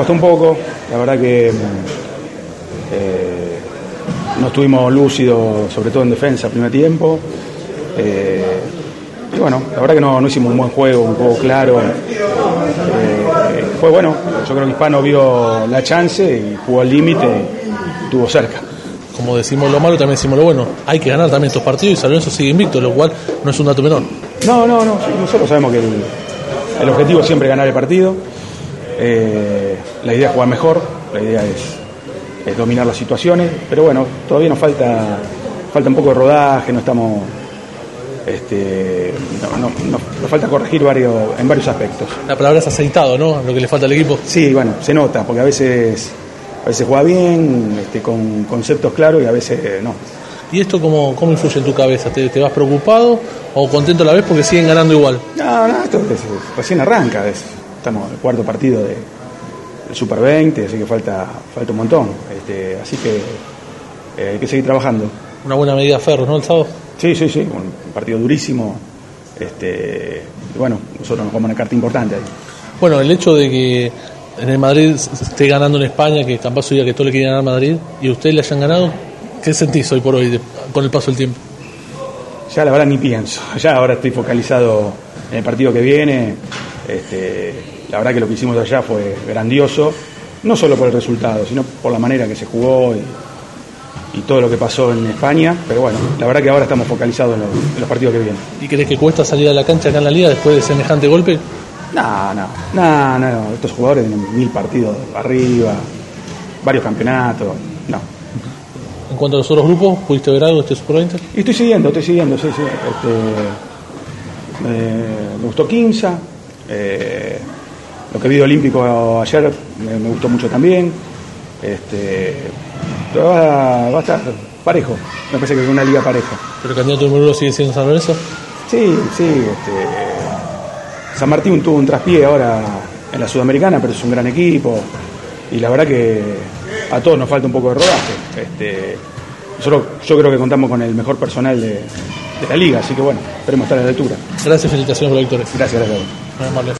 costó un poco, la verdad que eh, no estuvimos lúcidos, sobre todo en defensa, primer tiempo. Eh, y bueno, la verdad que no, no, hicimos un buen juego, un juego claro. Eh, fue bueno, yo creo que Hispano vio la chance y jugó al límite y estuvo cerca. Como decimos lo malo, también decimos lo bueno. Hay que ganar también estos partidos y San Lorenzo sigue invicto, lo cual no es un dato menor. No, no, no, nosotros sabemos que el, el objetivo es siempre ganar el partido. Eh, la idea es jugar mejor, la idea es, es, dominar las situaciones, pero bueno, todavía nos falta, falta un poco de rodaje, no estamos. Este, no, no, no, nos falta corregir varios, en varios aspectos. La palabra es aceitado, ¿no? Lo que le falta al equipo. Sí, bueno, se nota, porque a veces, a veces juega bien, este, con conceptos claros y a veces eh, no. ¿Y esto cómo, cómo influye en tu cabeza? ¿Te, ¿Te, vas preocupado o contento a la vez porque siguen ganando igual? No, no, esto es, recién arranca. Es, estamos en el cuarto partido de, del Super 20, así que falta, falta un montón. Este, así que eh, hay que seguir trabajando. Una buena medida Ferro, ¿no? El sábado. Sí, sí, sí, un partido durísimo. Este, y bueno, nosotros nos vamos una carta importante ahí. Bueno, el hecho de que en el Madrid esté ganando en España, que capaz diga que todo le quiere ganar a Madrid, y ustedes le hayan ganado, ¿qué sentís hoy por hoy de, con el paso del tiempo? Ya la verdad ni pienso, ya ahora estoy focalizado en el partido que viene. Este, la verdad que lo que hicimos allá fue grandioso, no solo por el resultado, sino por la manera que se jugó y, y todo lo que pasó en España. Pero bueno, la verdad que ahora estamos focalizados en los, en los partidos que vienen. ¿Y crees que cuesta salir a la cancha acá en la liga después de semejante golpe? No, no, no, no, estos jugadores tienen mil partidos arriba, varios campeonatos, no. En cuanto a los otros grupos, ¿pudiste ver algo de este Super 20? Y estoy siguiendo, estoy siguiendo, sí, sí. Este, me, me gustó Quinza, eh, lo que vi de Olímpico ayer me, me gustó mucho también. Este, va, va, a estar parejo, me parece que es una liga pareja. ¿Pero el candidato número uno sigue siendo San Lorenzo? Sí, sí. Este, San Martín tuvo un traspié ahora en la Sudamericana, pero es un gran equipo. Y la verdad que a todos nos falta un poco de rodaje. Este, nosotros, yo creo que contamos con el mejor personal de, de la liga, así que bueno, esperemos estar a la altura. Gracias, felicitaciones por la victoria. Gracias, gracias. Nu är man